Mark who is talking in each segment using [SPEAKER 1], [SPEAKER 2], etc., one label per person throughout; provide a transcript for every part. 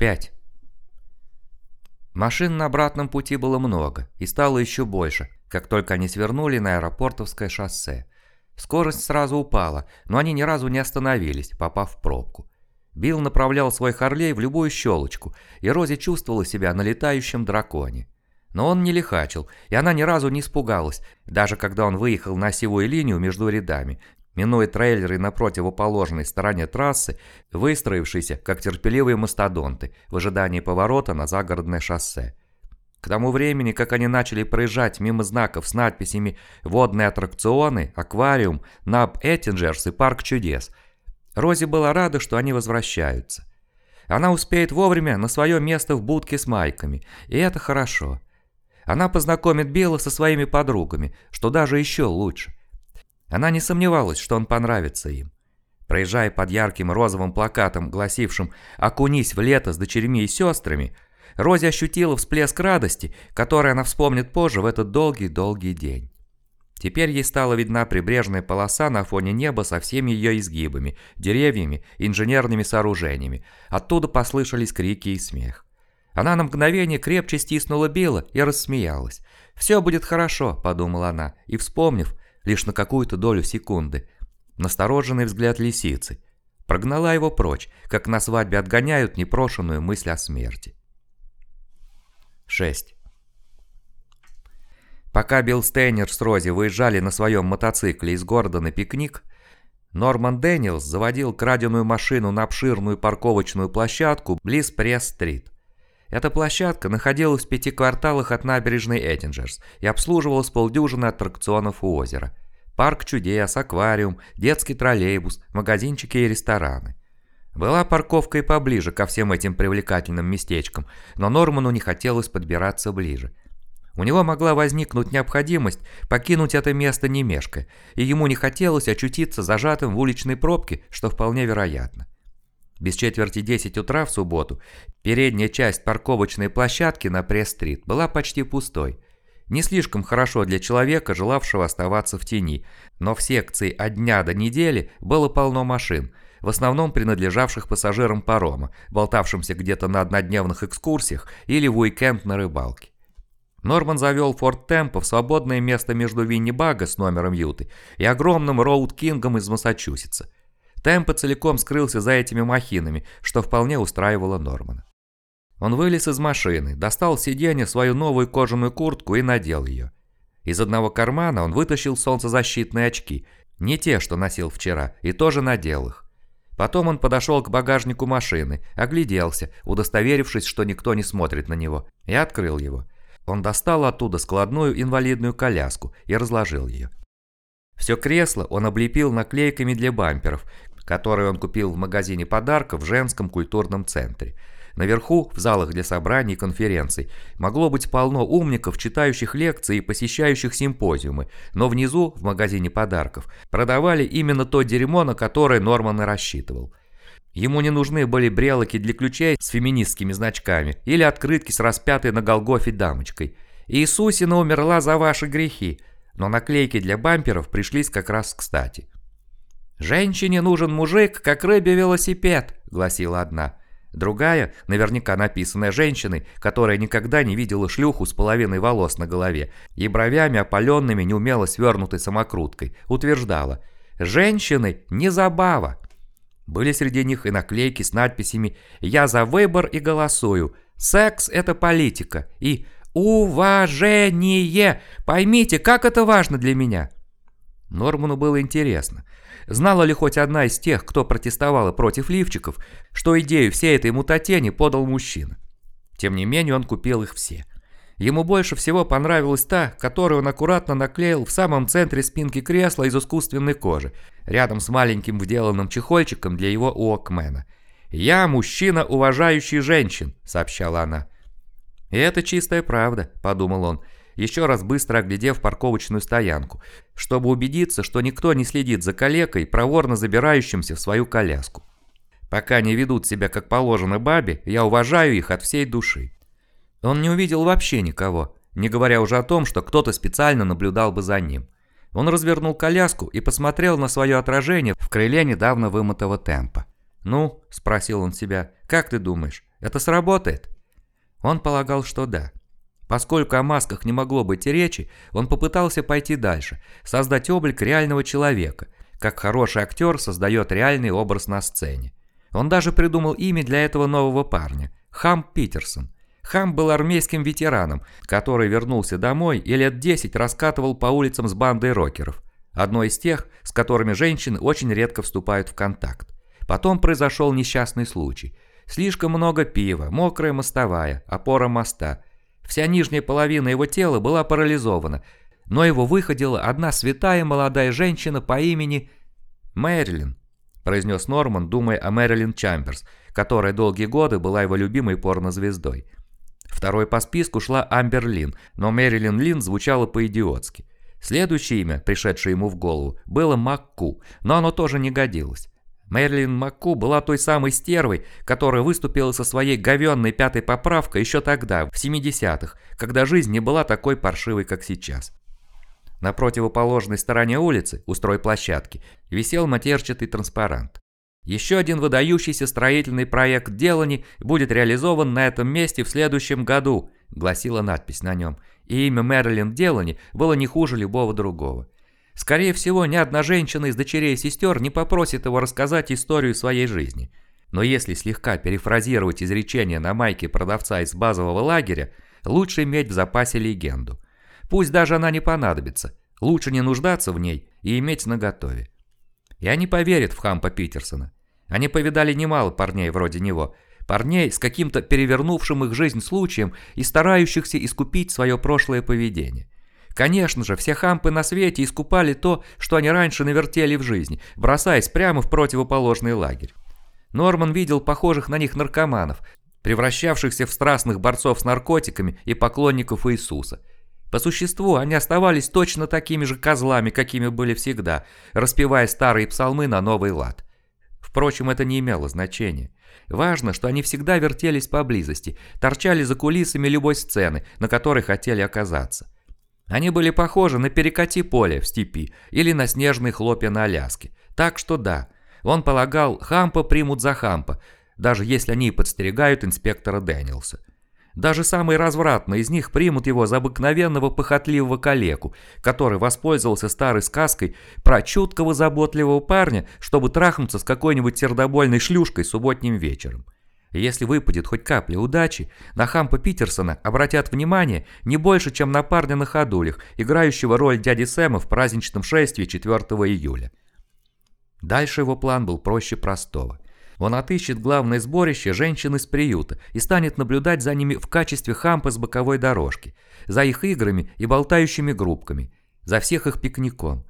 [SPEAKER 1] 5. Машин на обратном пути было много, и стало еще больше, как только они свернули на аэропортовское шоссе. Скорость сразу упала, но они ни разу не остановились, попав в пробку. Билл направлял свой Харлей в любую щелочку, и Рози чувствовала себя на летающем драконе. Но он не лихачил, и она ни разу не испугалась, даже когда он выехал на осевую линию между рядами, минуя трейлеры на противоположной стороне трассы, выстроившиеся, как терпеливые мастодонты, в ожидании поворота на загородное шоссе. К тому времени, как они начали проезжать мимо знаков с надписями «Водные аттракционы», «Аквариум», «Наб Эттинджерс» и «Парк чудес», Рози была рада, что они возвращаются. Она успеет вовремя на свое место в будке с майками, и это хорошо. Она познакомит Билла со своими подругами, что даже еще лучше. Она не сомневалась, что он понравится им. Проезжая под ярким розовым плакатом, гласившим «Окунись в лето с дочерьми и сестрами», Рози ощутила всплеск радости, который она вспомнит позже в этот долгий-долгий день. Теперь ей стала видна прибрежная полоса на фоне неба со всеми ее изгибами, деревьями, инженерными сооружениями. Оттуда послышались крики и смех. Она на мгновение крепче стиснула Билла и рассмеялась. «Все будет хорошо», — подумала она, и, вспомнив, лишь на какую-то долю секунды. Настороженный взгляд лисицы. Прогнала его прочь, как на свадьбе отгоняют непрошенную мысль о смерти. 6. Пока Билл Стейнер с Рози выезжали на своем мотоцикле из города на пикник, Норман Дэниелс заводил краденую машину на обширную парковочную площадку близ Пресс-стрит. Эта площадка находилась в пяти кварталах от набережной Эттинджерс и обслуживалась полдюжины аттракционов у озера. Парк чудес, аквариум, детский троллейбус, магазинчики и рестораны. Была парковка и поближе ко всем этим привлекательным местечкам, но Норману не хотелось подбираться ближе. У него могла возникнуть необходимость покинуть это место не мешкая, и ему не хотелось очутиться зажатым в уличной пробке, что вполне вероятно. Без четверти 10 утра в субботу передняя часть парковочной площадки на Пресс-стрит была почти пустой. Не слишком хорошо для человека, желавшего оставаться в тени, но в секции от дня до недели было полно машин, в основном принадлежавших пассажирам парома, болтавшимся где-то на однодневных экскурсиях или в уикенд на рыбалке. Норман завел Форд Темпо в свободное место между Винни Бага с номером Юты и огромным Роуд Кингом из Массачусетса. Темпо целиком скрылся за этими махинами, что вполне устраивало Нормана. Он вылез из машины, достал с сиденья свою новую кожаную куртку и надел ее. Из одного кармана он вытащил солнцезащитные очки, не те, что носил вчера, и тоже надел их. Потом он подошел к багажнику машины, огляделся, удостоверившись, что никто не смотрит на него, и открыл его. Он достал оттуда складную инвалидную коляску и разложил ее. Все кресло он облепил наклейками для бамперов, которые он купил в магазине подарков в женском культурном центре. Наверху, в залах для собраний и конференций, могло быть полно умников, читающих лекции и посещающих симпозиумы, но внизу, в магазине подарков, продавали именно то дерьмо, на которое Норман и рассчитывал. Ему не нужны были брелоки для ключей с феминистскими значками или открытки с распятой на Голгофе дамочкой. «Иисусина умерла за ваши грехи», но наклейки для бамперов пришлись как раз кстати. «Женщине нужен мужик, как рыбе велосипед», — гласила одна. Другая, наверняка написанная женщиной, которая никогда не видела шлюху с половиной волос на голове и бровями опаленными неумело свернутой самокруткой, утверждала «Женщины не забава». Были среди них и наклейки с надписями «Я за выбор и голосую», «Секс – это политика» и «Уважение! Поймите, как это важно для меня!» Норману было интересно, знала ли хоть одна из тех, кто протестовала против лифчиков, что идею всей этой мутатени подал мужчина. Тем не менее он купил их все. Ему больше всего понравилась та, которую он аккуратно наклеил в самом центре спинки кресла из искусственной кожи, рядом с маленьким вделанным чехольчиком для его уокмена. «Я мужчина, уважающий женщин», — сообщала она. «И это чистая правда», — подумал он, еще раз быстро оглядев парковочную стоянку, чтобы убедиться, что никто не следит за калекой, проворно забирающимся в свою коляску. Пока они ведут себя как положено бабе, я уважаю их от всей души. Он не увидел вообще никого, не говоря уже о том, что кто-то специально наблюдал бы за ним. Он развернул коляску и посмотрел на свое отражение в крыле недавно вымытого темпа. «Ну?» – спросил он себя. «Как ты думаешь, Это сработает? Он полагал, что да. Поскольку о масках не могло быть речи, он попытался пойти дальше, создать облик реального человека, как хороший актер создает реальный образ на сцене. Он даже придумал имя для этого нового парня – Хам Питерсон. Хам был армейским ветераном, который вернулся домой и лет 10 раскатывал по улицам с бандой рокеров. Одной из тех, с которыми женщины очень редко вступают в контакт. Потом произошел несчастный случай. Слишком много пива, мокрая мостовая, опора моста – Вся нижняя половина его тела была парализована, но его выходила одна святая молодая женщина по имени Мэрилин, произнес Норман, думая о Мэрилин Чамберс, которая долгие годы была его любимой порнозвездой. Второй по списку шла Амбер Лин, но Мэрилин Лин звучала по-идиотски. Следующее имя, пришедшее ему в голову, было Макку, но оно тоже не годилось. Мэрилин Макку была той самой стервой, которая выступила со своей говенной пятой поправкой еще тогда, в 70-х, когда жизнь не была такой паршивой, как сейчас. На противоположной стороне улицы, у стройплощадки, висел матерчатый транспарант. Еще один выдающийся строительный проект Делани будет реализован на этом месте в следующем году, гласила надпись на нем, и имя Мэрилин Делани было не хуже любого другого. Скорее всего, ни одна женщина из дочерей и сестер не попросит его рассказать историю своей жизни. Но если слегка перефразировать изречение на майке продавца из базового лагеря, лучше иметь в запасе легенду. Пусть даже она не понадобится, лучше не нуждаться в ней и иметь наготове. И они поверят в Хампа Питерсона. Они повидали немало парней вроде него, парней с каким-то перевернувшим их жизнь случаем и старающихся искупить свое прошлое поведение. Конечно же, все хампы на свете искупали то, что они раньше навертели в жизни, бросаясь прямо в противоположный лагерь. Норман видел похожих на них наркоманов, превращавшихся в страстных борцов с наркотиками и поклонников Иисуса. По существу они оставались точно такими же козлами, какими были всегда, распевая старые псалмы на новый лад. Впрочем, это не имело значения. Важно, что они всегда вертелись поблизости, торчали за кулисами любой сцены, на которой хотели оказаться. Они были похожи на перекати поле в степи или на снежные хлопья на Аляске. Так что да, он полагал, Хампа примут за Хампа, даже если они подстерегают инспектора Дэниелса. Даже самые развратные из них примут его за обыкновенного похотливого калеку, который воспользовался старой сказкой про чуткого заботливого парня, чтобы трахнуться с какой-нибудь сердобольной шлюшкой субботним вечером. Если выпадет хоть капля удачи, на Хампа Питерсона обратят внимание не больше, чем на парня на ходулях, играющего роль дяди Сэма в праздничном шествии 4 июля. Дальше его план был проще простого. Он отыщет главное сборище женщин из приюта и станет наблюдать за ними в качестве хампа с боковой дорожки, за их играми и болтающими группками, за всех их пикником.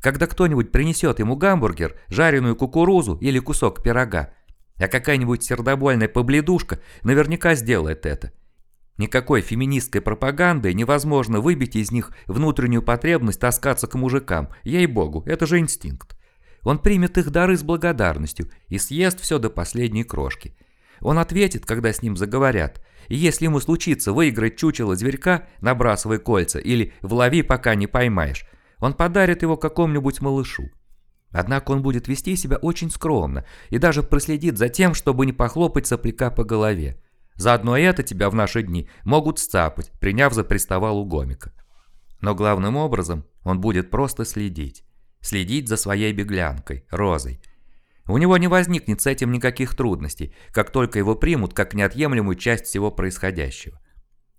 [SPEAKER 1] Когда кто-нибудь принесет ему гамбургер, жареную кукурузу или кусок пирога, а какая-нибудь сердобольная побледушка наверняка сделает это. Никакой феминистской пропагандой невозможно выбить из них внутреннюю потребность таскаться к мужикам. Ей-богу, это же инстинкт. Он примет их дары с благодарностью и съест все до последней крошки. Он ответит, когда с ним заговорят. И если ему случится выиграть чучело зверька, набрасывай кольца, или влови, пока не поймаешь, он подарит его какому-нибудь малышу. Однако он будет вести себя очень скромно и даже проследит за тем, чтобы не похлопать сопляка по голове. Заодно это тебя в наши дни могут сцапать, приняв за приставалу гомика. Но главным образом он будет просто следить. Следить за своей беглянкой, Розой. У него не возникнет с этим никаких трудностей, как только его примут как неотъемлемую часть всего происходящего.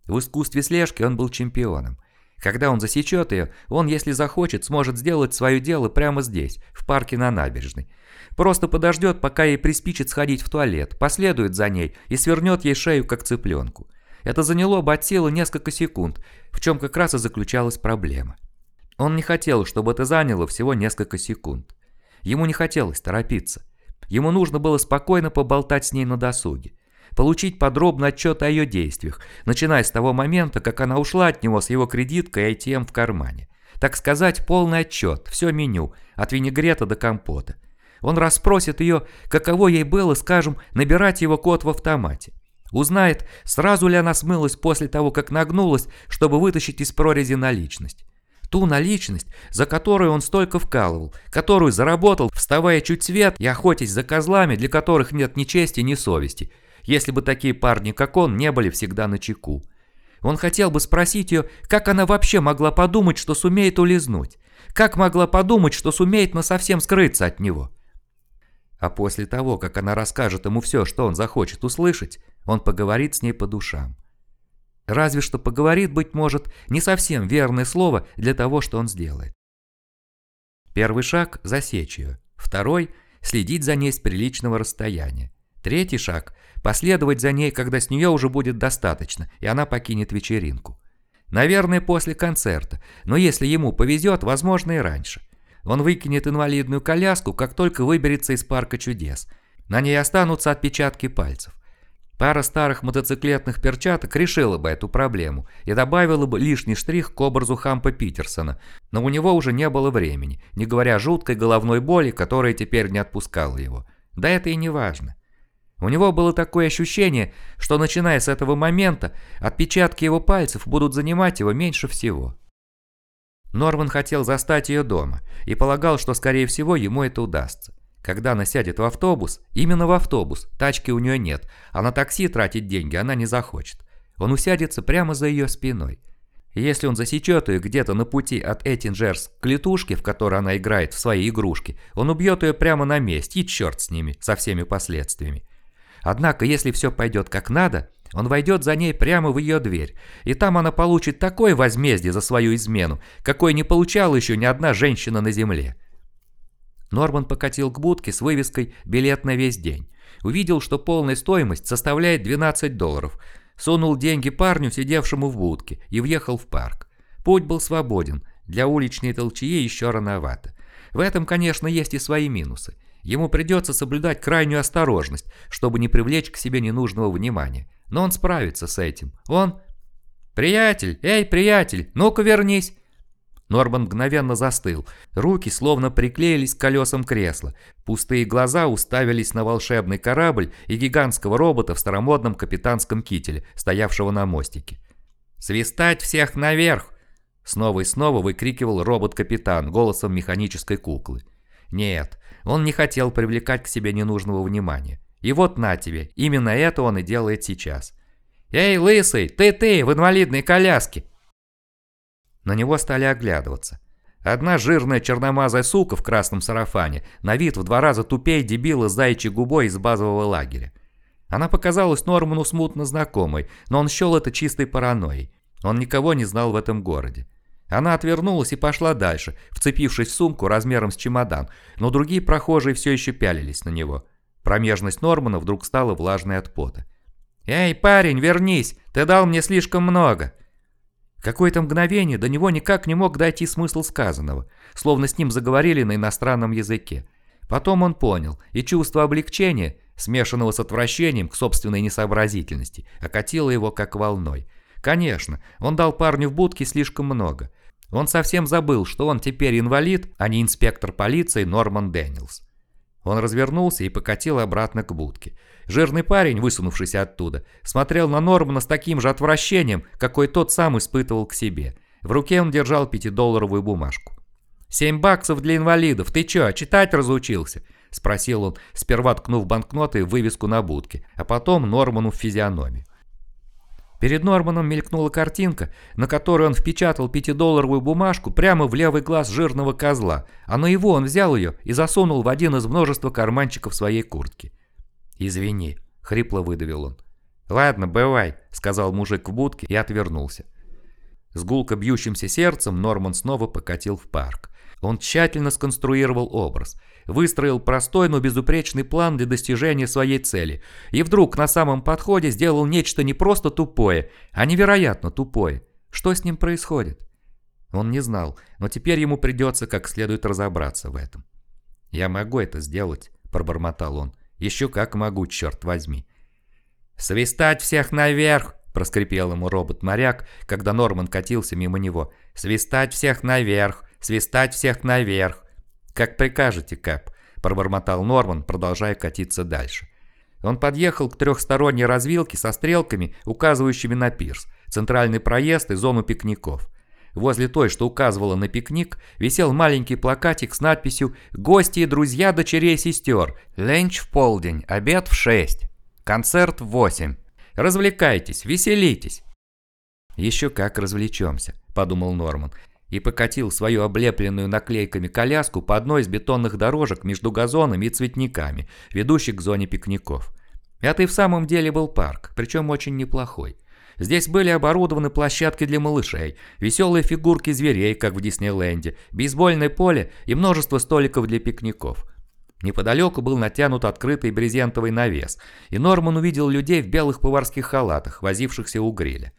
[SPEAKER 1] В искусстве слежки он был чемпионом – когда он засечет ее, он, если захочет, сможет сделать свое дело прямо здесь, в парке на набережной. Просто подождет, пока ей приспичит сходить в туалет, последует за ней и свернет ей шею, как цыпленку. Это заняло бы от силы несколько секунд, в чем как раз и заключалась проблема. Он не хотел, чтобы это заняло всего несколько секунд. Ему не хотелось торопиться. Ему нужно было спокойно поболтать с ней на досуге получить подробный отчет о ее действиях, начиная с того момента, как она ушла от него с его кредиткой и ATM в кармане. Так сказать, полный отчет, все меню, от винегрета до компота. Он расспросит ее, каково ей было, скажем, набирать его код в автомате. Узнает, сразу ли она смылась после того, как нагнулась, чтобы вытащить из прорези наличность. Ту наличность, за которую он столько вкалывал, которую заработал, вставая чуть свет и охотясь за козлами, для которых нет ни чести, ни совести, если бы такие парни, как он, не были всегда на чеку. Он хотел бы спросить ее, как она вообще могла подумать, что сумеет улизнуть. Как могла подумать, что сумеет насовсем скрыться от него. А после того, как она расскажет ему все, что он захочет услышать, он поговорит с ней по душам. Разве что поговорит, быть может, не совсем верное слово для того, что он сделает. Первый шаг – засечь ее. Второй – следить за ней с приличного расстояния. Третий шаг – последовать за ней, когда с нее уже будет достаточно, и она покинет вечеринку. Наверное, после концерта, но если ему повезет, возможно и раньше. Он выкинет инвалидную коляску, как только выберется из парка чудес. На ней останутся отпечатки пальцев. Пара старых мотоциклетных перчаток решила бы эту проблему и добавила бы лишний штрих к образу Хампа Питерсона, но у него уже не было времени, не говоря жуткой головной боли, которая теперь не отпускала его. Да это и не важно. У него было такое ощущение, что начиная с этого момента, отпечатки его пальцев будут занимать его меньше всего. Норман хотел застать ее дома и полагал, что скорее всего ему это удастся. Когда она сядет в автобус, именно в автобус, тачки у нее нет, а на такси тратить деньги она не захочет. Он усядется прямо за ее спиной. Если он засечет ее где-то на пути от Эттинджерс к летушке, в которой она играет в свои игрушки, он убьет ее прямо на месте, и черт с ними, со всеми последствиями. Однако, если все пойдет как надо, он войдет за ней прямо в ее дверь, и там она получит такое возмездие за свою измену, какое не получала еще ни одна женщина на земле. Норман покатил к будке с вывеской «Билет на весь день». Увидел, что полная стоимость составляет 12 долларов. Сунул деньги парню, сидевшему в будке, и въехал в парк. Путь был свободен, для уличной толчьи еще рановато. В этом, конечно, есть и свои минусы. Ему придется соблюдать крайнюю осторожность, чтобы не привлечь к себе ненужного внимания. Но он справится с этим. Он... «Приятель! Эй, приятель! Ну-ка вернись!» Норман мгновенно застыл. Руки словно приклеились к колесам кресла. Пустые глаза уставились на волшебный корабль и гигантского робота в старомодном капитанском кителе, стоявшего на мостике. «Свистать всех наверх!» Снова и снова выкрикивал робот-капитан голосом механической куклы. Нет, он не хотел привлекать к себе ненужного внимания. И вот на тебе, именно это он и делает сейчас. «Эй, лысый, ты-ты, в инвалидной коляске!» На него стали оглядываться. Одна жирная черномазая сука в красном сарафане, на вид в два раза тупее дебила с заячьей губой из базового лагеря. Она показалась Норману смутно знакомой, но он счел это чистой паранойей. Он никого не знал в этом городе. Она отвернулась и пошла дальше, вцепившись в сумку размером с чемодан, но другие прохожие все еще пялились на него. Промежность Нормана вдруг стала влажной от пота. «Эй, парень, вернись! Ты дал мне слишком много!» Какое-то мгновение до него никак не мог дойти смысл сказанного, словно с ним заговорили на иностранном языке. Потом он понял, и чувство облегчения, смешанного с отвращением к собственной несообразительности, окатило его как волной. Конечно, он дал парню в будке слишком много. Он совсем забыл, что он теперь инвалид, а не инспектор полиции Норман Дэниелс. Он развернулся и покатил обратно к будке. Жирный парень, высунувшийся оттуда, смотрел на Нормана с таким же отвращением, какой тот сам испытывал к себе. В руке он держал пятидолларовую бумажку. «Семь баксов для инвалидов, ты чё, читать разучился?» – спросил он, сперва ткнув банкноты в вывеску на будке, а потом Норману в физиономию. Перед Норманом мелькнула картинка, на которой он впечатал пятидолларовую бумажку прямо в левый глаз жирного козла, а на его он взял ее и засунул в один из множества карманчиков своей куртки. «Извини», — хрипло выдавил он. «Ладно, бывай», — сказал мужик в будке и отвернулся. С гулко бьющимся сердцем Норман снова покатил в парк. Он тщательно сконструировал образ, выстроил простой, но безупречный план для достижения своей цели, и вдруг на самом подходе сделал нечто не просто тупое, а невероятно тупое. Что с ним происходит? Он не знал, но теперь ему придется как следует разобраться в этом. «Я могу это сделать», – пробормотал он. «Еще как могу, черт возьми». «Свистать всех наверх!» – проскрипел ему робот-моряк, когда Норман катился мимо него. «Свистать всех наверх! Свистать всех наверх!» «Как прикажете, Кэп», – пробормотал Норман, продолжая катиться дальше. Он подъехал к трехсторонней развилке со стрелками, указывающими на пирс, центральный проезд и зону пикников. Возле той, что указывала на пикник, висел маленький плакатик с надписью «Гости и друзья дочерей и сестер. Ленч в полдень, обед в шесть». Концерт в восемь. Развлекайтесь, веселитесь. Еще как развлечемся, подумал Норман и покатил свою облепленную наклейками коляску по одной из бетонных дорожек между газонами и цветниками, ведущих к зоне пикников. Это и в самом деле был парк, причем очень неплохой. Здесь были оборудованы площадки для малышей, веселые фигурки зверей, как в Диснейленде, бейсбольное поле и множество столиков для пикников. Неподалеку был натянут открытый брезентовый навес, и Норман увидел людей в белых поварских халатах, возившихся у гриля.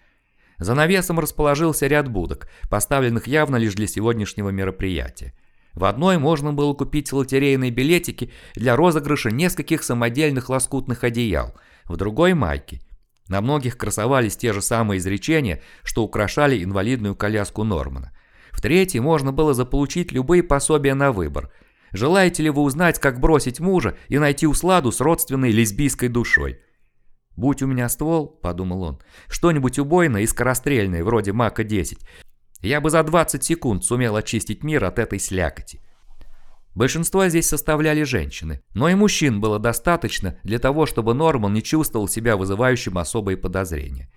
[SPEAKER 1] За навесом расположился ряд будок, поставленных явно лишь для сегодняшнего мероприятия. В одной можно было купить лотерейные билетики для розыгрыша нескольких самодельных лоскутных одеял, в другой – майки. На многих красовались те же самые изречения, что украшали инвалидную коляску Нормана. В третьей можно было заполучить любые пособия на выбор. Желаете ли вы узнать, как бросить мужа и найти усладу с родственной лесбийской душой? «Будь у меня ствол», — подумал он, — «что-нибудь убойное и скорострельное, вроде Мака-10, я бы за 20 секунд сумел очистить мир от этой слякоти». Большинство здесь составляли женщины, но и мужчин было достаточно для того, чтобы Норман не чувствовал себя вызывающим особые подозрения.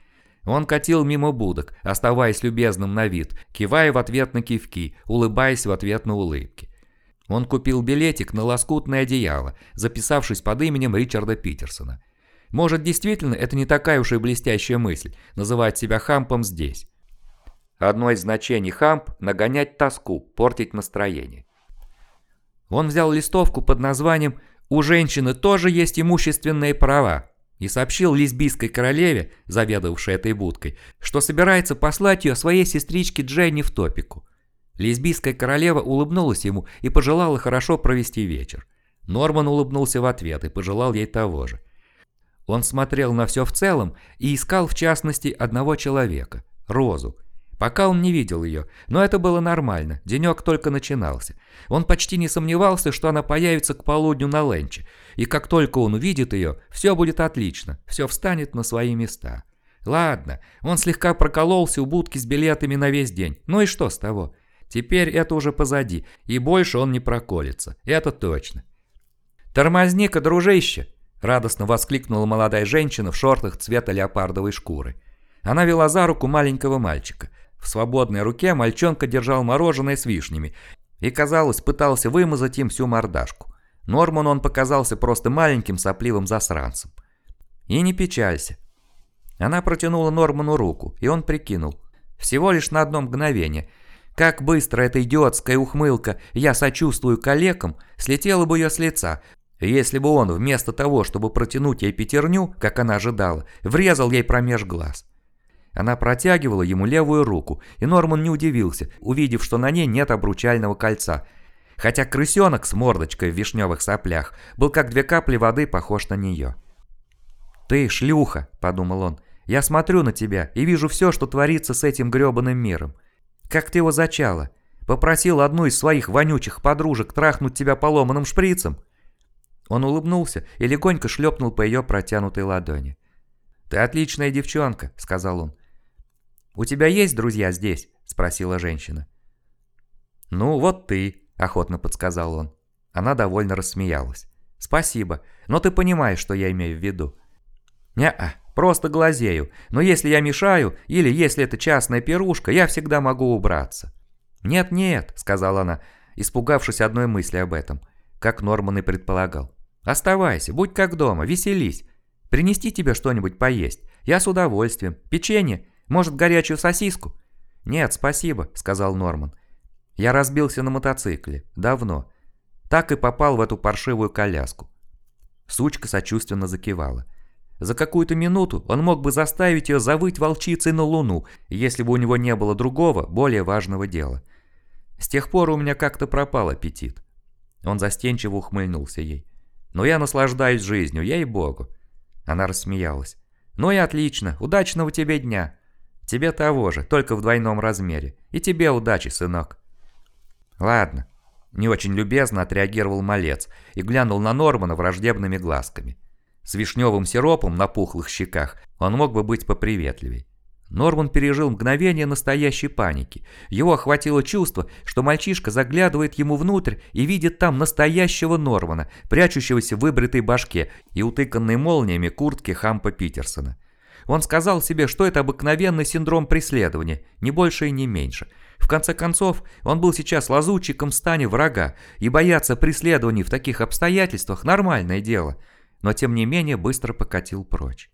[SPEAKER 1] Он катил мимо будок, оставаясь любезным на вид, кивая в ответ на кивки, улыбаясь в ответ на улыбки. Он купил билетик на лоскутное одеяло, записавшись под именем Ричарда Питерсона. Может, действительно, это не такая уж и блестящая мысль – называть себя хампом здесь. Одно из значений хамп – нагонять тоску, портить настроение. Он взял листовку под названием «У женщины тоже есть имущественные права» и сообщил лесбийской королеве, заведовавшей этой будкой, что собирается послать ее своей сестричке Дженни в топику. Лесбийская королева улыбнулась ему и пожелала хорошо провести вечер. Норман улыбнулся в ответ и пожелал ей того же. Он смотрел на все в целом и искал в частности одного человека – Розу. Пока он не видел ее, но это было нормально, денек только начинался. Он почти не сомневался, что она появится к полудню на ленче, и как только он увидит ее, все будет отлично, все встанет на свои места. Ладно, он слегка прокололся у будки с билетами на весь день, ну и что с того? Теперь это уже позади, и больше он не проколется, это точно. «Тормозни-ка, дружище!» Радостно воскликнула молодая женщина в шортах цвета леопардовой шкуры. Она вела за руку маленького мальчика. В свободной руке мальчонка держал мороженое с вишнями и, казалось, пытался вымазать им всю мордашку. Норману он показался просто маленьким сопливым засранцем. «И не печалься». Она протянула Норману руку, и он прикинул. Всего лишь на одно мгновение. Как быстро эта идиотская ухмылка «я сочувствую коллегам» слетела бы ее с лица, если бы он, вместо того, чтобы протянуть ей пятерню, как она ожидала, врезал ей промеж глаз. Она протягивала ему левую руку, и Норман не удивился, увидев, что на ней нет обручального кольца. Хотя крысенок с мордочкой в вишневых соплях был как две капли воды похож на нее. «Ты шлюха», — подумал он, — «я смотрю на тебя и вижу все, что творится с этим гребаным миром. Как ты его зачала? Попросил одну из своих вонючих подружек трахнуть тебя поломанным шприцем?» Он улыбнулся и легонько шлепнул по ее протянутой ладони. «Ты отличная девчонка», — сказал он. «У тебя есть друзья здесь?» — спросила женщина. «Ну, вот ты», — охотно подсказал он. Она довольно рассмеялась. «Спасибо, но ты понимаешь, что я имею в виду». «Не-а, просто глазею, но если я мешаю, или если это частная пирушка, я всегда могу убраться». «Нет-нет», — сказала она, испугавшись одной мысли об этом, как Норман и предполагал. Оставайся, будь как дома, веселись. Принести тебе что-нибудь поесть. Я с удовольствием. Печенье? Может, горячую сосиску?» «Нет, спасибо», — сказал Норман. «Я разбился на мотоцикле. Давно. Так и попал в эту паршивую коляску». Сучка сочувственно закивала. За какую-то минуту он мог бы заставить ее завыть волчицей на луну, если бы у него не было другого, более важного дела. С тех пор у меня как-то пропал аппетит. Он застенчиво ухмыльнулся ей. Но я наслаждаюсь жизнью, ей-богу. Она рассмеялась. Ну и отлично, удачного тебе дня. Тебе того же, только в двойном размере. И тебе удачи, сынок. Ладно. Не очень любезно отреагировал малец и глянул на Нормана враждебными глазками. С вишневым сиропом на пухлых щеках он мог бы быть поприветливей. Норман пережил мгновение настоящей паники. Его охватило чувство, что мальчишка заглядывает ему внутрь и видит там настоящего Нормана, прячущегося в выбритой башке и утыканной молниями куртки Хампа Питерсона. Он сказал себе, что это обыкновенный синдром преследования, не больше и не меньше. В конце концов, он был сейчас лазутчиком в стане врага, и бояться преследований в таких обстоятельствах – нормальное дело. Но тем не менее быстро покатил прочь.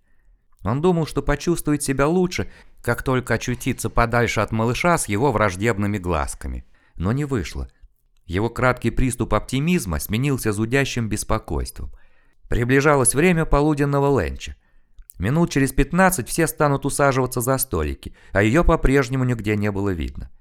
[SPEAKER 1] Он думал, что почувствует себя лучше, как только очутится подальше от малыша с его враждебными глазками. Но не вышло. Его краткий приступ оптимизма сменился зудящим беспокойством. Приближалось время полуденного ленча. Минут через 15 все станут усаживаться за столики, а ее по-прежнему нигде не было видно.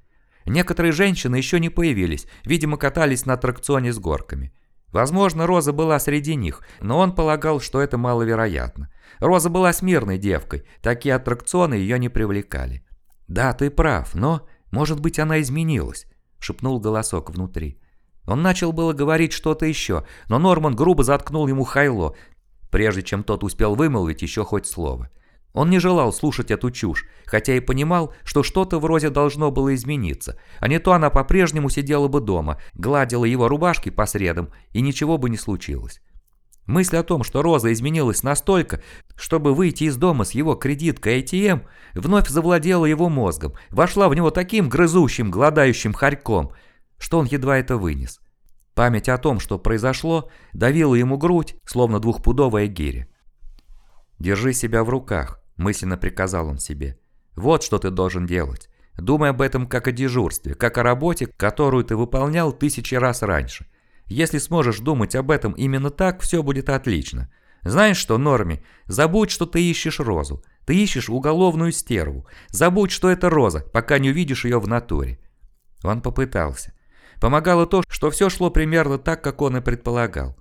[SPEAKER 1] Некоторые женщины еще не появились, видимо, катались на аттракционе с горками. Возможно, Роза была среди них, но он полагал, что это маловероятно. Роза была смирной девкой, такие аттракционы ее не привлекали. «Да, ты прав, но, может быть, она изменилась», — шепнул голосок внутри. Он начал было говорить что-то еще, но Норман грубо заткнул ему хайло, прежде чем тот успел вымолвить еще хоть слово. Он не желал слушать эту чушь, хотя и понимал, что что-то в Розе должно было измениться, а не то она по-прежнему сидела бы дома, гладила его рубашки по средам, и ничего бы не случилось. Мысль о том, что Роза изменилась настолько, чтобы выйти из дома с его кредиткой ATM, вновь завладела его мозгом, вошла в него таким грызущим, гладающим хорьком, что он едва это вынес. Память о том, что произошло, давила ему грудь, словно двухпудовая гиря. «Держи себя в руках», мысленно приказал он себе. Вот что ты должен делать. Думай об этом как о дежурстве, как о работе, которую ты выполнял тысячи раз раньше. Если сможешь думать об этом именно так, все будет отлично. Знаешь что, Норми, забудь, что ты ищешь розу. Ты ищешь уголовную стерву. Забудь, что это роза, пока не увидишь ее в натуре. Он попытался. Помогало то, что все шло примерно так, как он и предполагал.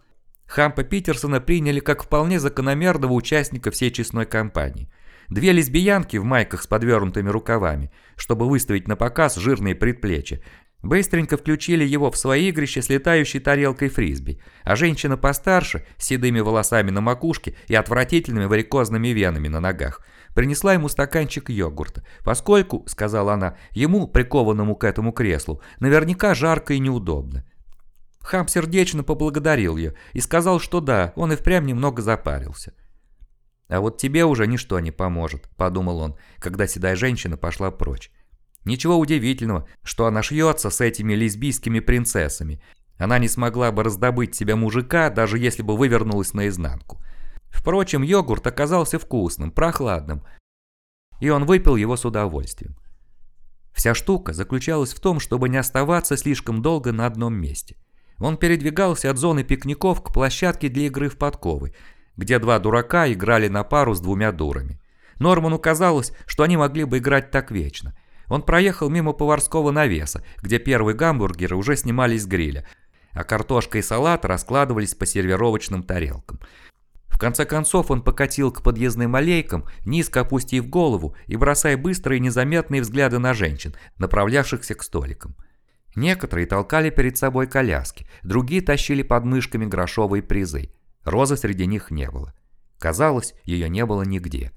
[SPEAKER 1] Хампа Питерсона приняли как вполне закономерного участника всей честной кампании. Две лесбиянки в майках с подвернутыми рукавами, чтобы выставить на показ жирные предплечья, быстренько включили его в свои игрища с летающей тарелкой фрисби, а женщина постарше, с седыми волосами на макушке и отвратительными варикозными венами на ногах, принесла ему стаканчик йогурта, поскольку, сказала она, ему, прикованному к этому креслу, наверняка жарко и неудобно. Хам сердечно поблагодарил ее и сказал, что да, он и впрямь немного запарился. «А вот тебе уже ничто не поможет», – подумал он, когда седая женщина пошла прочь. Ничего удивительного, что она шьется с этими лесбийскими принцессами. Она не смогла бы раздобыть себе мужика, даже если бы вывернулась наизнанку. Впрочем, йогурт оказался вкусным, прохладным, и он выпил его с удовольствием. Вся штука заключалась в том, чтобы не оставаться слишком долго на одном месте. Он передвигался от зоны пикников к площадке для игры в подковы – где два дурака играли на пару с двумя дурами. Норману казалось, что они могли бы играть так вечно. Он проехал мимо поварского навеса, где первые гамбургеры уже снимались с гриля, а картошка и салат раскладывались по сервировочным тарелкам. В конце концов он покатил к подъездным аллейкам, низко опустив голову и бросая быстрые незаметные взгляды на женщин, направлявшихся к столикам. Некоторые толкали перед собой коляски, другие тащили под мышками грошовые призы. Розы среди них не было. Казалось, ее не было нигде.